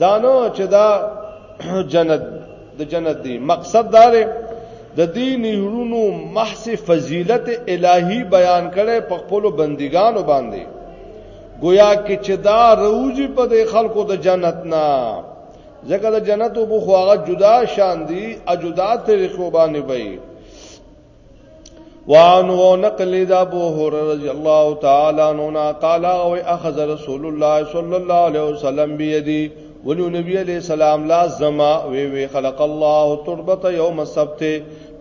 دانو چې دا جنت د جنت دی مقصد دا دی د دې نهرونو محض فضیلت الهی بیان کړي په خپل بندګانو باندې گویا کې چې دا روزي په د خلکو د جنت نه ځکه د جنت او بخواغه جدا شان دي اجدا طریقو باندې وي وان و نقل د ابو هرره رضی الله تعالی عنہ قال او اخذ رسول الله صلی الله علیه وسلم بيدی ونو نبی علیہ السلام لا زما وی وی خلق الله تربت یوم السبت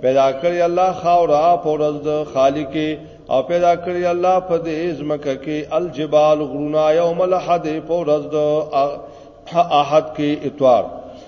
پیدا کړی الله خاورا پورز د خالق او پیدا کړی الله په دې ازمکه کې الجبال غرونا یوم الاحد پورز د احد کې اتوار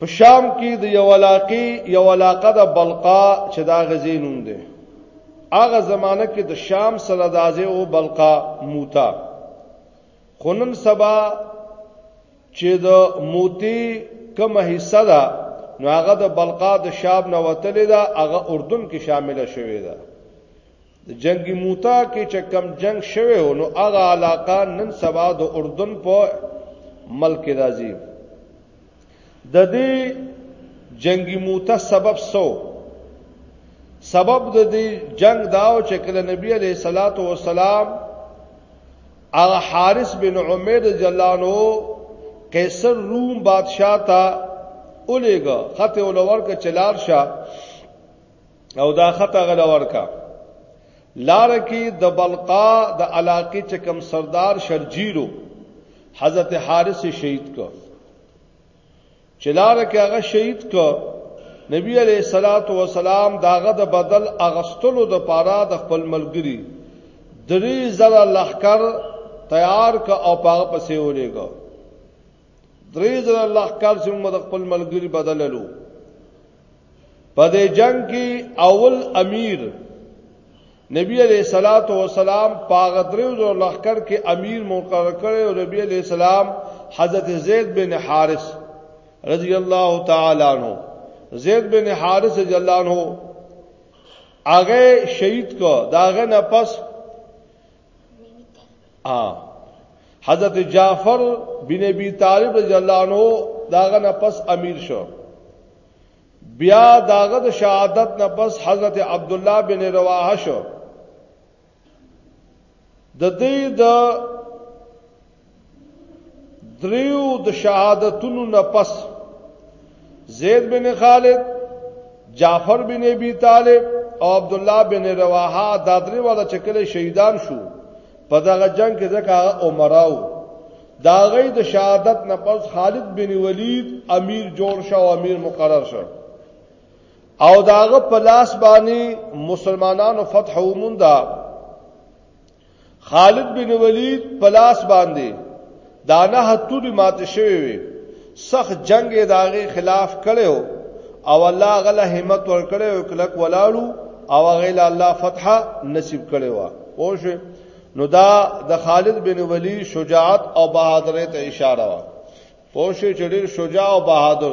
په شام کې د یو علاقې یو علاقه د بلقا چې دا غزې نوم دی هغه زمانہ کې د شام سره د ازه او بلقا موتا خونن سبا چې د موتی کومه حصہ ده نو هغه د بلقا د شام نه وتلې ده هغه اردن کې شامل شوې ده د جنگ موتا کې چې کم جنگ شوه نو هغه علاقه نن سبا د اردن په ملک راځي د دې جنگ موتا سبب سو سبب د دې جنگ داو چې کله نبی عليه الصلاه والسلام هغه حارث بن عمر جلانو قیصر روم بادشاہ تا اولیگا خط اولور کا چلار شاہ او دا خطه غل ورکا لار کې د بلقا د علاقې چې کم سردار شرجیرو حضرت حارث شهید کو چې لار کې هغه شهید کو نبی علیہ الصلات والسلام داغه د بدل اغستلو د پاره د خپل ملګری درې زره لخر تیار ک او پاغه پسې ولېګو درې زره لخر سي موږ د خپل ملګری بدللو په دې جنگ کې اول امیر نبی علیہ الصلات والسلام پاغه درې زره لخر کې امیر مقرر کړي او نبی علیہ السلام حضرت زید بن حارث رضی الله تعالی عنہ زید بن حارث رضی الله عنہ هغه شهید کو داغه نه پس ا حضرت جعفر بن ابي طالب رضی الله عنه داغه نه پس امیر شو بیا داغه د شهادت نه پس حضرت عبد الله بن رواحه شو د دې د دریو د شهادتونو نه پس زید بن خالد جعفر بن ابي طالب او عبد الله بن رواحه دا درې والا چکل شهیدان شو په دغه جنگ کې ځکه عمراو دا غي د شهادت نه پس خالد بن ولید امیر جوړ شو او امیر مقرر شو او داغه پلاس باندې مسلمانانو فتح ومندا خالد بن ولید پلاس باندې دانه هتوري مات شوی وي سخت جنگ یې داغه خلاف کړو او الله غله همت ور کړو کلک ولاړو او غیله الله فتح نصیب کړو پوه شئ نو دا د خالد بن ولی شجاعت او بہادری ته اشاره وا پوښی چې ډیر شجاع او بہادر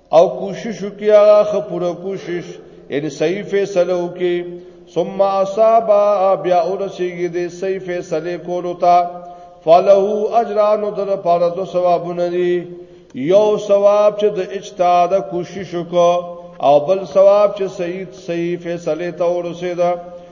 او کوشش وکي هغه خپوره کوشش ان صحیح فیصله وکي ثم اصاب بیا ورسیږي د صحیح فیصله کولو ته فله اجران در پاره دو ثوابونه دي یو ثواب چې د اجتهاد کوشش وکړو او بل ثواب چې صحیح صحیح فیصله ته ورسېده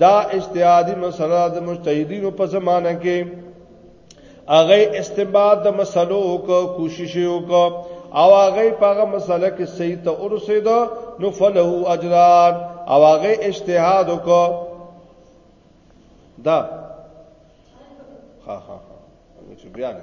دا اجتهادي مسله د مجتهدینو په زمانه کې هغه استنباط د مسلو کو کوشش وکړه او هغه پاغه مسله کې صحیح ته ورسید نو فله اجران او هغه اجتهاد وکړه دا ها ها ها چې بیا نه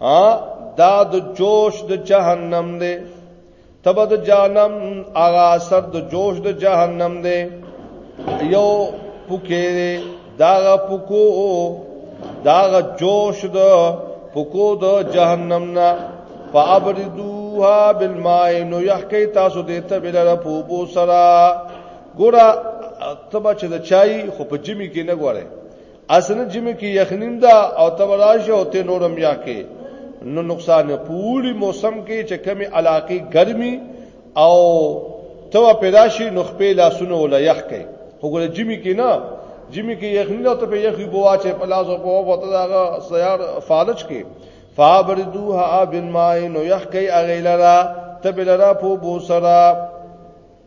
ا دا د جوش د جهنم دی تب د جهنم اغا اثر د جوش د جهنم دی یو پوکې دی داغه پوکو داغه جوش د پوکو د جهنم نه فابردوها بالماء نو يحكي تاسو دې ته بل را پوبو سرا ګورا تبا چې د چای خو په جمی کې نه غواړي اسنه جمع کې یخنیم دا او تبراشه او ته نورم یا کې نو نقصان پوری موسم کې چې کمی علاقه ګرمي او تو پیدا شي نو خپې لاسونه ولا یخ کې وګوره جمی کې نه جمی کې یخنی ته په یخي بوا چې په لاس او په وته دا سیار فالج کې فابردوها بالماء نو یخ کې اغیلرا تبلرا په بو سرا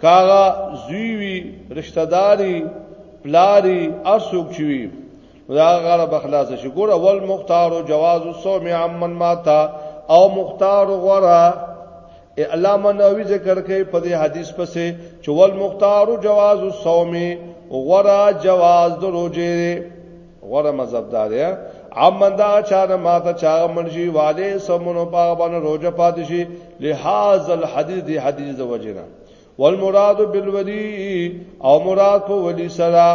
کاغه زوی وی رشتہ داری پلاری ارسوک چوي دا غره بخلاص شي ګور اول مختار او جواز الصوم عمن ماتا او مختار غره علامه نووي ذکر کوي په دې حدیث پسې چې ول مختار جواز الصوم غره جواز د روزه غره مذهب دار یا عمن دا چار ما ته چا منشي والے سمونو پاغ باندې روزه پادشي لحاظ الحديث دی حدیث د وجنا والمراد بالولي او مراد په ولي سره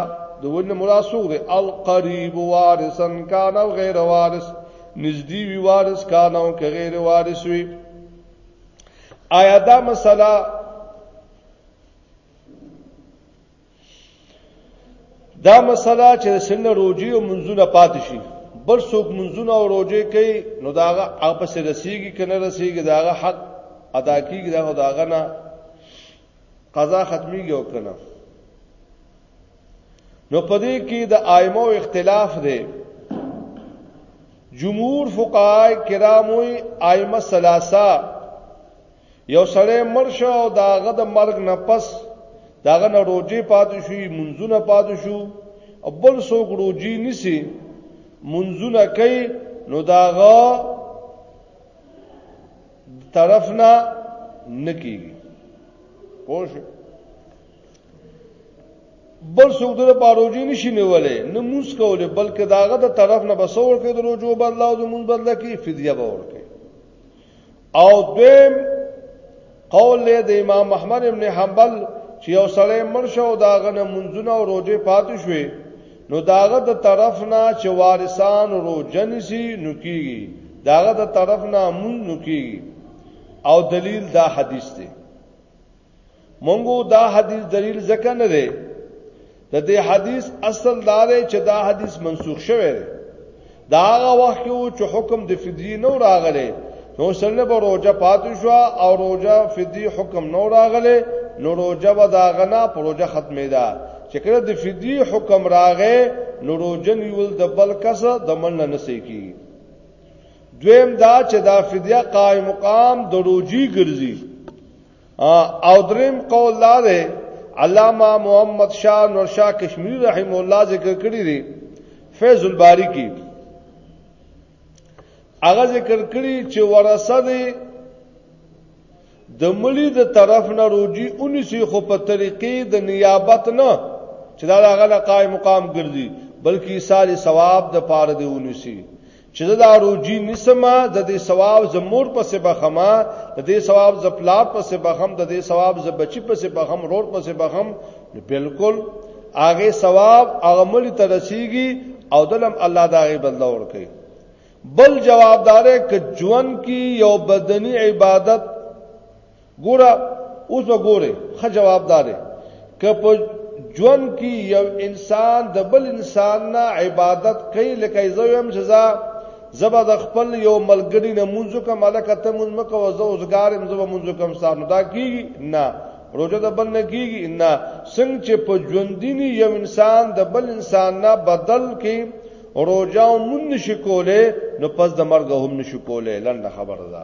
د ولي مراد سو دی القريب وارثا کان او غیر وارث نزدی وی وارث کان او غیر وارث وی آیا دا مسله دا مسله چې سن روجي او منځونه پاتې شي بل څوک منځونه او روجي کوي نو داغه هغه سره رسیږي کنه رسیږي داغه حق ادا کیږي داغه داغه نه قضا ختميږي او کنه نو پدې کې د ائمو اختلاف دی جمهور فقهای کرامو ائمه ثلاثه یو سړی مړ شو او د هغه د مرګ نه پس د هغه نه روجې پاتې شوې منځونه پاتې شو او بل څوک روجې نیسي منځونه کوي نو د هغه طرف نه نکېږي پوه شو بل څوک د پاروجي نشي نیولې نه موس کولې بلکې داغه د طرف نه بسور کې د روجو بدلاو د مون بدل کې فدیه به ورکې او دویم قول له د امام احمد ابن حنبل چې یو سړی مرشه او داغه نه منځونه او روزه پاتې شوې نو داغه د طرف نه چې وارثان روزه نسی نو کیږي داغه د طرف نه مون نو کیږي او دلیل دا حدیث دی مونږو دا حدیث دلیل ځکه نه دی د دې حدیث اصل دا دی چې دا حدیث منسوخ شوی دی دا هغه وخت کې چې حکم د فدی نو راغلی نو سره به روزه پاتې شو او روزه فدی حکم نو راغلی نو روزه به دا غنا پروژه ختمه ده چې کله د فدی حکم راغې نو روزه نیول د بل کس د من نه نسی کی دویم دا چې دا فدیه قائم مقام د روزي ګرځي او دریم قول دا دی علامه محمد شاه نور شاه کشمیری رحم الله ذکر کړی دی فیض الباری کې هغه ذکر کړی چې ورثه دی د ملي د طرف نه روجي 19 خو په طریقې د نیابت نه چې دا هغه قائم مقام ګرځي بلکې ساري ثواب د پاره دی 19 چې زه دا روجي نسما د دې ثواب زمور په سبا خما د دې ثواب ز پلار په سبا خم د دې ثواب ز بچی په سبا خم رور په سبا خم بالکل هغه ثواب هغه ملي ترسيږي او دلم الله دا غي بدلا ور کوي بل جوابدار ک جوان کی یو بدنی عبادت ګوره اوس وګوره خه جواب دارې که په ژوند کې یو انسان د بل انسان نه عبادت کوي لکه زه یم چې زه زبا د خپل یو ملګری نه مونږ کوم الکه ته مونږ مکو زه اوسګارم زبا مونږ کوم سانو دا کیږي نه روزه د بل نه کیږي نه څنګه چې په ژوندینی یو انسان د بل انسان نه بدل کې روزه مونږ نشي کوله نو پس د مرګ هم نشي کوله لنډه خبره ده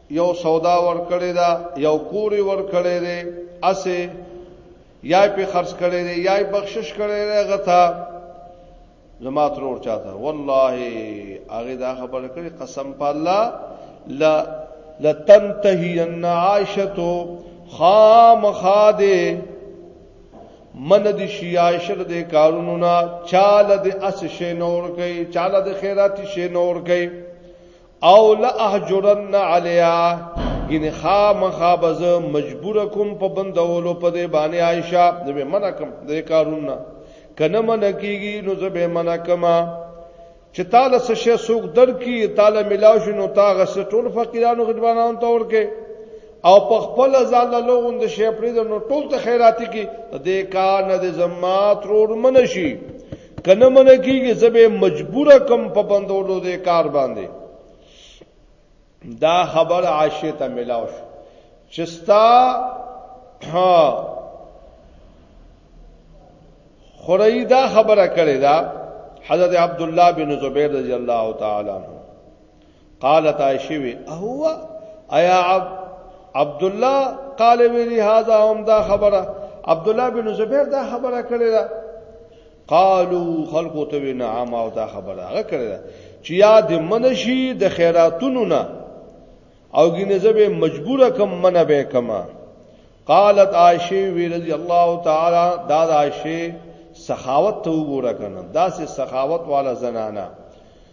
یو سودا ور کړی دا یو کوری ور کړی دی اسه یا په خرج کړی دی یا بخشش کړی دی غتا زما ترور چاته والله هغه دا خبره کړی قسم په الله لا لتنتهین عائشه خام خاده من د شیاشر د کارونو نه چاله د اس شې نور کوي چاله د خیرات شې نور کوي او لا احجرن علیا ګینه خامخا بز مجبور کوم په بندولو په دې باندې عائشہ دې منع کوم دې کارون نه کنه من کیږي نو زه به منع کما چې تعالی څه شي سوق در کی تعالی ملاو شنو تا غس ټول فقیرانو غدوانان تور کې او په خپل ځان له لوند شي پرې نو ټول ته خیراتی کې دې کار نه دې زمات روړ منشي کنه منه کیږي زبې مجبور کم په بندولو دې کار باندې دا خبر عائشه ته ملاو شو چستا ها خورئی دا خبره کړې دا حضرت عبد الله بن زبیر رضی الله تعالی عنہ قالت عائشه وی هو ایا عب عبد الله قال ویلی هاذا هم دا خبره عبد الله بن زبیر دا خبره کړی دا قالو خلقو ته نعم او دا خبره هغه کړی دا چې یاد منشي د خیراتونو نه او ګینه زبه مجبوره کم منه به کما قالت عائشه وی رضی الله تعالی دا عائشه سخاوت ته وګوره کنه دا سه سخاوت والا زنانه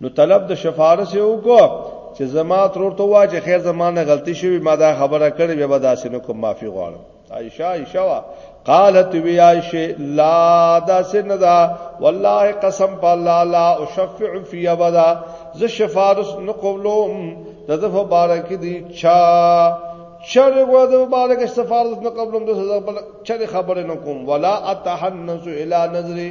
نو طلب د شفارس یو کو چې زما ترور ته وا چې خیر زمانه غلطی شوی ما دا خبره کړې بیا به داسې نه کوم معافي غواړم عائشہ عائشہ وا قالت وی عائشہ لا دا سندا والله قسم په الله لا اشفع فی ابدا ز شفارس نه قبلوم دغه مبارک دی چا چر غو د مبارک سفارت نه قبلوم د سزا بل چر خبره نه کوم ولا اتحنس الی نظری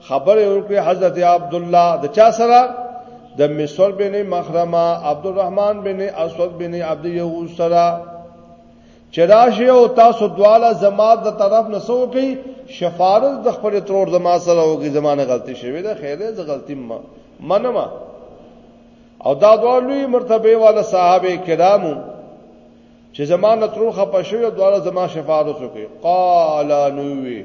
خبر ورکړي حضرت عبد الله د چا سره د مصر بن مخرمه عبد الرحمن بن اسود بن عبد یغوس سره چراشه او تاسو دواله زما د طرف نه سو کوي شفارز د خپل ترور زما سره وګي زمانه غلطي شوی ده خیره ز غلطي ما منما او دا دوالوی مرتبه والا صحابه کرامو چې زمانه ترور خپه شوی دواله زما شفارز وکي قال نووي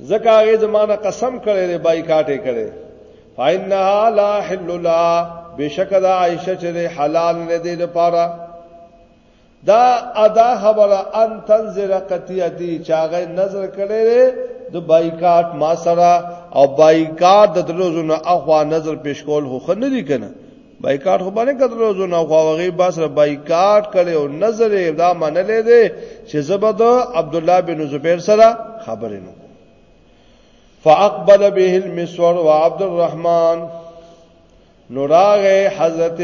زکه هغه زمانہ قسم کړي دی بایکاټ یې کړي فإنها لا حل لا بشک دا عائشه چې حلال نه دی لپاره دا ادا خبره ان تنظر قطیتی چاغه نظر کړي دی د بایکاټ ما سره او بایکاټ د دروزو نه اخوا نظر پیش کول خو نه دی کنه بایکاټ خو باندې کتل زو نه خو هغه با سره بایکاټ کړي او نظر یې دا منلې دي چې زبد عبد الله بن زبیر سره خبرې نو فاقبل به المسور وعبد الرحمن نوراغه حضرت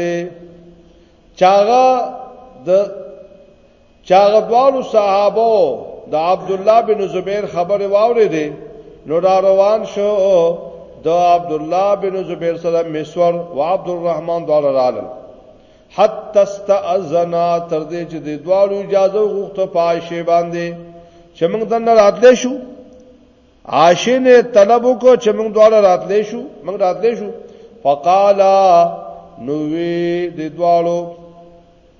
چاغه د چاغه دوالو صحابه د عبد الله بن زبیر خبره واورې دي نو را روان شو د عبد الله بن زبیر سره مسور او عبد الرحمن دوال رااله حتی استاذنا تر دې چې د دوالو اجازه غوښته پاشه باندې چې موږ د نه راتلې شو عائشه نه طلب وکړو چې موږ دوال راتلې شو موږ راتلې شو فقالا نو وی د دوالو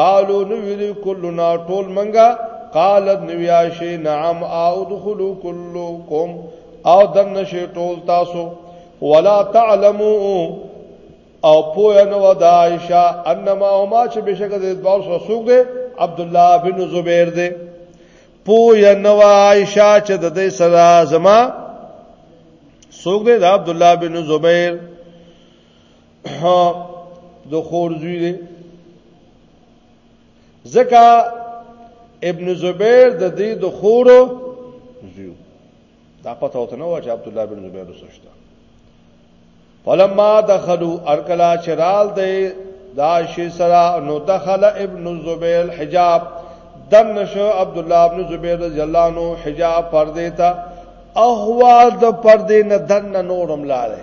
قالو نو ویلی کلنا ټول منګه قالت نویاشه نعم او دخلوا كلكم او دن نشه ټول تاسو ولا تعلمو او پوه نو د عائشه انما هما چې بشک د دوه سو سوق دي عبد الله بن زبیر دي پوه نو عائشه چې د دې سره زما سوق دي د عبد الله بن زبیر د خور زوی دی زکه ابن زبیر د دې د خور زوی دا پته وته نو چې عبد الله بن زبیر وسشتا فلما دخلوا ارکلا چرال دی دا شی سرا نو دخل ابن زبیر حجاب دن نشو عبد الله بن زبیر رضی الله عنه حجاب پر دیتا اهوا د پر دین دن نورم لاله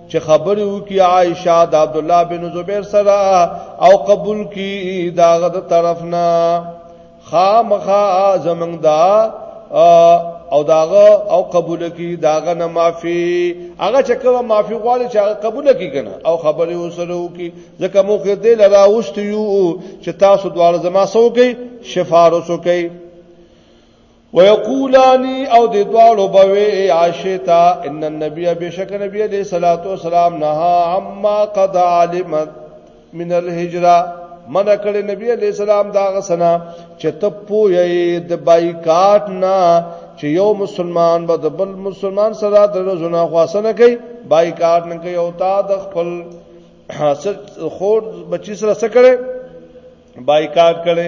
چې خبرې وکي عائشه د عبد الله بن زبیر سره او قبول کی داغه د طرف نه خامخا زمنګ دا او داغه او قبول کی داغه نه معافي هغه چې کوم معافي غواړي چې هغه قبول کی کنه او خبرې وسره وکي ځکه مو کې دل راوست یو چې تاسو دواړه زما سو کې شفارسو کې ويقولان او د دوالو بوي عاشتا ان النبي بشک نبی عليه الصلاه والسلام نهى عما قد علمت من الهجره من کړي نبی عليه السلام دا غسنا چې ته پوي د بایکاټ نه چې یو مسلمان به د بل مسلمان سره د زنا خواسنه کوي بایکاټ نه کوي او تا د خپل خور بچی سره سره کړي بایکاټ کړي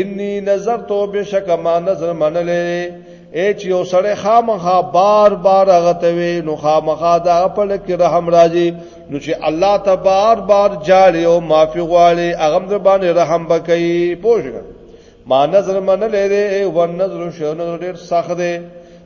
انی نظرت بشک ما نظر منلې اې چې یو سړی خامخا بار بار غتوي نو خامخا دا په لکه رحم راځي نو چې الله ته بار بار جاړي او معافي غواړي هغه در باندې رحم وکړي پوښګه ما نظر منلې دې و نظر شو نظر ډېر سخت دی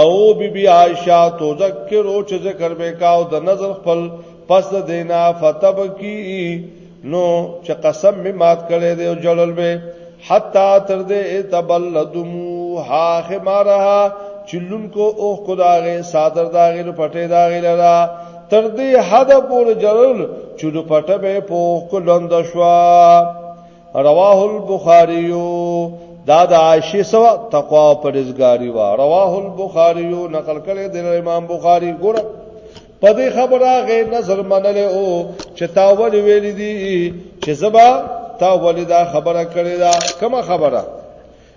او بی بی عائشہ تذکر او چې ذکر وکاو د نظر خپل پس دینا فتب کی نو چې قسم می مات کړي دی او جړل به حتا تر دې تبلدمو ها خمارها چلون کو او خدای صادر داغه پټه داغه لرا تر دې حد پور جړل چې لو پټه به پوخ کو لند شوا رواه البخاری دا د عائشه سو تقوا او پرهیزګاری وا رواه البخاری نقل کړي د امام بخاری ګور په دې خبره غي نظر منل او چې تاول ویل دي چې زبا تاول دا خبره کړي دا کومه خبره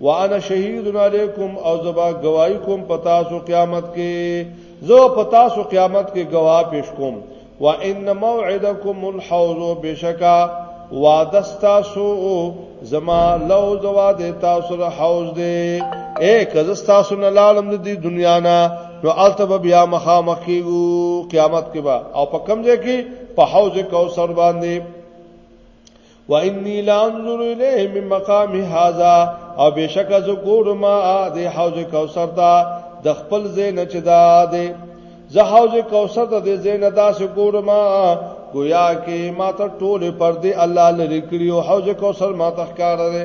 وانا شهید علیکم او زبا گواہی کوم پتا سو قیامت کې زو پتا سو قیامت کې گواه پیش کوم وان موعدکم الحوض بشکا وعده تاسو زما لو زوا د تاسو له حوض دی اے کزه تاسو نه لالم د دې دنیا نه نو التب بیا مخامخ کیو قیامت کې با او په کمزې کې په حوض کوثر باندې و انی لا انظر الیه من مقام هذا او بشک از ګورم د حوض کوثر دا د خپل زین چې دا دی زه حوض کوثر ته د زین دا سه ګورم گویا کې ما ته ټول پر دې الله لری کړی او حوض کوثر ما ته ښکار دی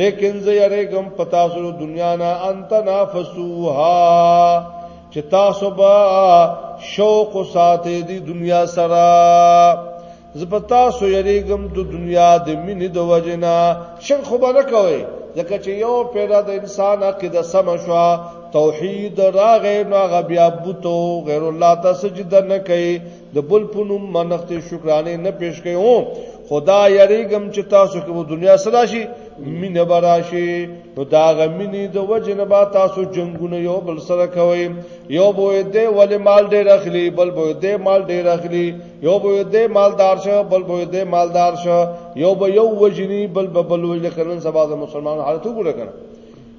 لیکن زه یریګم پتا سره دنیا نه انت نافسوها چې تاسو به شوق ساتي دی دنیا سره زه پتا سو یریګم د دنیا د مینې د وجنا شر خو به نه کوي ځکه چې یو پیدا د انسان عقیده سم شو توحید راغې نو غبیا بوتو غیر الله ته سجده نه کوي د بل پونو منښت شکرانه نه پیش کوي او خدا یریګم چې تاسو کې په دنیا سره شي مینه براشي نو دا غمینه د وجه نه با تاسو جنگونه یو بل سره کوي یو بو دې ول مال ډېر اخلي بل بو دې مال ډېر اخلي یو بو دې مالدار شه بل بو دې مالدار شه یو به یو وجنی بل بل وجه کړن سبا د مسلمان حالت وګړه کړه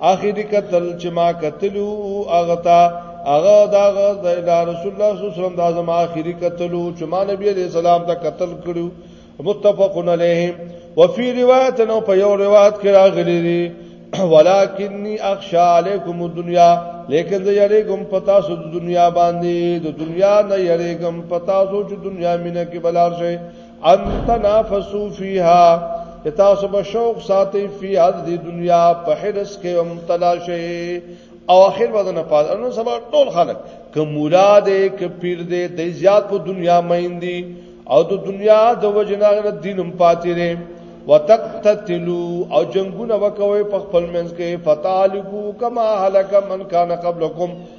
اخر قتل چې ما قتلو هغه تا هغه دا د رسول الله صلی الله علیه وسلم د اعظم اخري قتلو چې ما نبی علیہ السلام ته قتل کړو متفقن علیه وفي روایت نو په یو روایت کې راغلي دي ولکنی اخشا علیکم الدنیا لیکن زه یریګم پتا سو د دنیا باندې د دنیا نه یریګم پتا سو چې دنیا مینه کې بلار شي ان تنافسو فیها تاسو به شوق ساتي فی هذه دی دنیا په حرس کې هم تلاشي او اخر وزن پات انو سبا ټول خلک ک مولا دې ک پیر دې د زیات په دنیا مېندي او د دنیا د وجنا دینم پاتې لري وتقتلوا او جنگونه وکوي په خپل منځ کې فتالکو کما هلک من کان قبلکم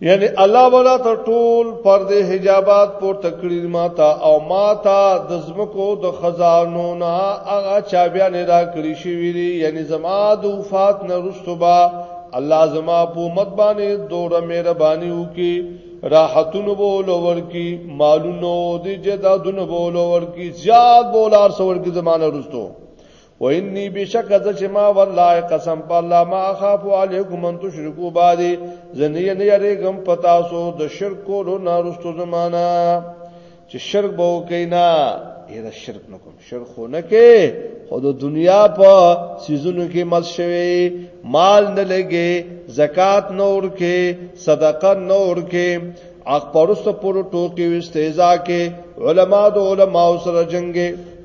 یعنی الله ولا تر ټول پردې حجابات پور تکړیر ماتا او ماتا د زمکو د خزانو نه هغه چا بیا نه را کړی شي ویری یعنی زما د وفات نه رستوبا الله زما په مت باندې دوره مهرباني وکي راحتونو بولو ورکی مالونو دی جدادونو بولو ورکی زیاد بولار سور کی زمانه رستو و انی بشک از چې ما والله قسم په الله ما اخاف علیکم ان تشرکو بعدی زنی نه یریګم پتا سو د شرک کولو نارستو زمانہ چې شرک به وکینا یره شرک نکوم شرک خو نه کې خو د دنیا په سيزونو کې مل شوی مال نه لګي زکات نور کې صدقه نور کې اخبارست پر ټوکی و استهزاء کې علما د علما سره جنگي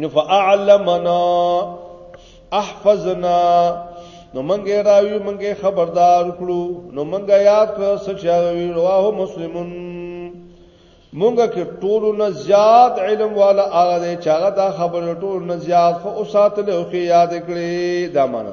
نو فاعلمنا احفظنا نو منګه راوی منګه خبردار کړو نو منګه یاد کړو سچاوی رواه مسلمون مونږه کې ټول نه زیات علم والا هغه دی چې هغه دا خبره ټول نه زیات خو اوساتله او کې یاد کړي دا معنا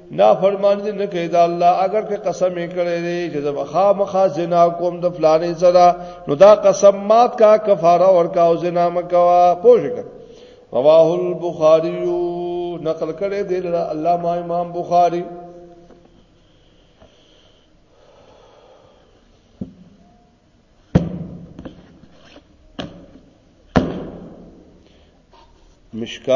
نا فرمان دې نه کوي دا الله اگر که قسم یې کړی دی چې زه بخا مخا زنا کوم د فلانې سره نو دا قسم مات کا کفاره ورکا او زنا مکوا پوښ کړ رواه البخاری نقل کړی دی الله ما امام بخاری مشکات